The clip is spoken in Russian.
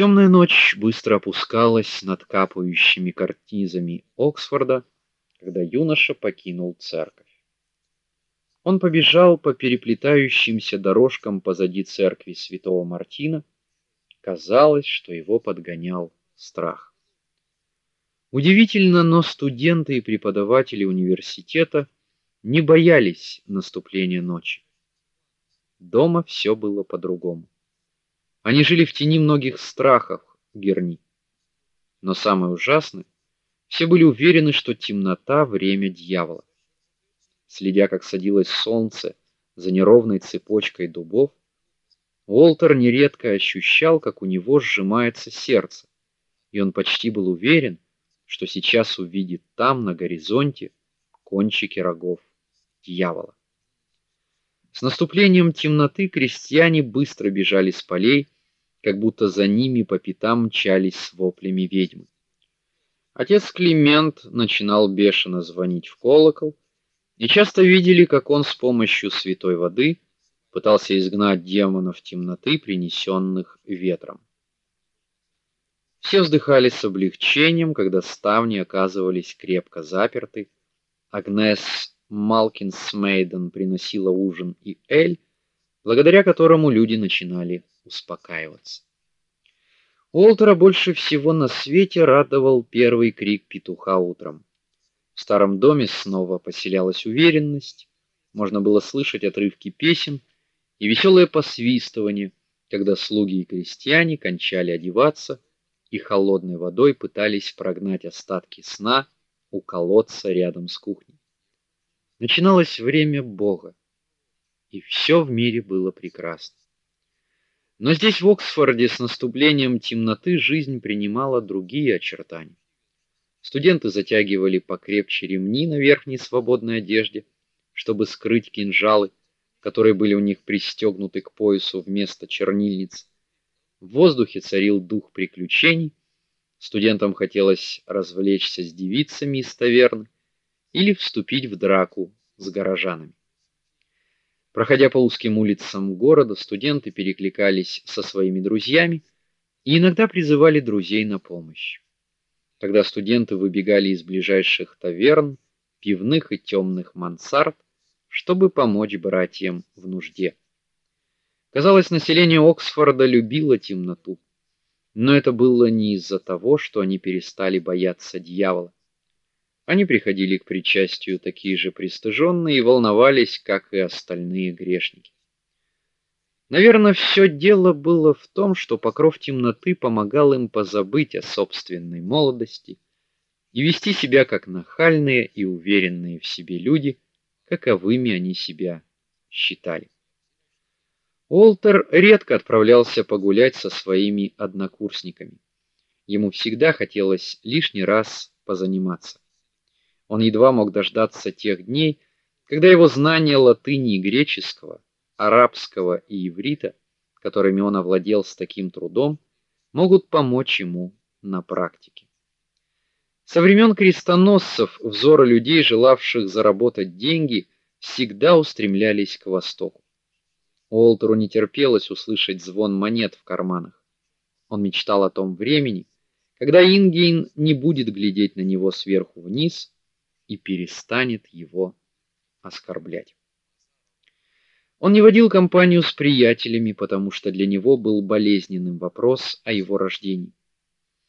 Темная ночь быстро опускалась над капающими картизами Оксфорда, когда юноша покинул церковь. Он побежал по переплетающимся дорожкам позади церкви Святого Мартина. Казалось, что его подгонял страх. Удивительно, но студенты и преподаватели университета не боялись наступления ночи. Дома все было по-другому. Они жили в тени многих страхов Герни. Но самое ужасное, все были уверены, что темнота время дьявола. Следя, как садилось солнце за неровной цепочкой дубов, Уолтер нередко ощущал, как у него сжимается сердце, и он почти был уверен, что сейчас увидит там на горизонте кончики рогов дьявола. С наступлением темноты крестьяне быстро бежали с полей, как будто за ними по пятам мчались с воплями ведьмы. Отец Климент начинал бешено звонить в колокол, и часто видели, как он с помощью святой воды пытался изгнать демонов темноты, принесенных ветром. Все вздыхали с облегчением, когда ставни оказывались крепко заперты. Агнес Малкинсмейден приносила ужин и эль, благодаря которому люди начинали успокаиваться. Уолтера больше всего на свете радовал первый крик петуха утром. В старом доме снова поселялась уверенность, можно было слышать отрывки песен и веселое посвистывание, когда слуги и крестьяне кончали одеваться и холодной водой пытались прогнать остатки сна у колодца рядом с кухней. Начиналось время Бога, и все в мире было прекрасно. Но здесь в Оксфорде с наступлением темноты жизнь принимала другие очертания. Студенты затягивали покрепче ремни на верхней свободной одежде, чтобы скрыть кинжалы, которые были у них пристегнуты к поясу вместо чернильниц. В воздухе царил дух приключений. Студентам хотелось развлечься с девицами из таверны или вступить в драку с горожанами. Проходя по узким улицам города, студенты перекликались со своими друзьями и иногда призывали друзей на помощь. Тогда студенты выбегали из ближайших таверн, пивных и темных мансард, чтобы помочь братьям в нужде. Казалось, население Оксфорда любило темноту. Но это было не из-за того, что они перестали бояться дьявола. Они приходили к причастию такие же пристыженные и волновались, как и остальные грешники. Наверное, все дело было в том, что покров темноты помогал им позабыть о собственной молодости и вести себя как нахальные и уверенные в себе люди, каковыми они себя считали. Олтер редко отправлялся погулять со своими однокурсниками. Ему всегда хотелось лишний раз позаниматься. Он едва мог дождаться тех дней, когда его знания латыни и греческого, арабского и иврита, которыми он овладел с таким трудом, могут помочь ему на практике. Со времен крестоносцев взоры людей, желавших заработать деньги, всегда устремлялись к востоку. Уолтеру не терпелось услышать звон монет в карманах. Он мечтал о том времени, когда Ингейн не будет глядеть на него сверху вниз, и перестанет его оскорблять. Он не водил компанию с приятелями, потому что для него был болезненным вопрос о его рождении.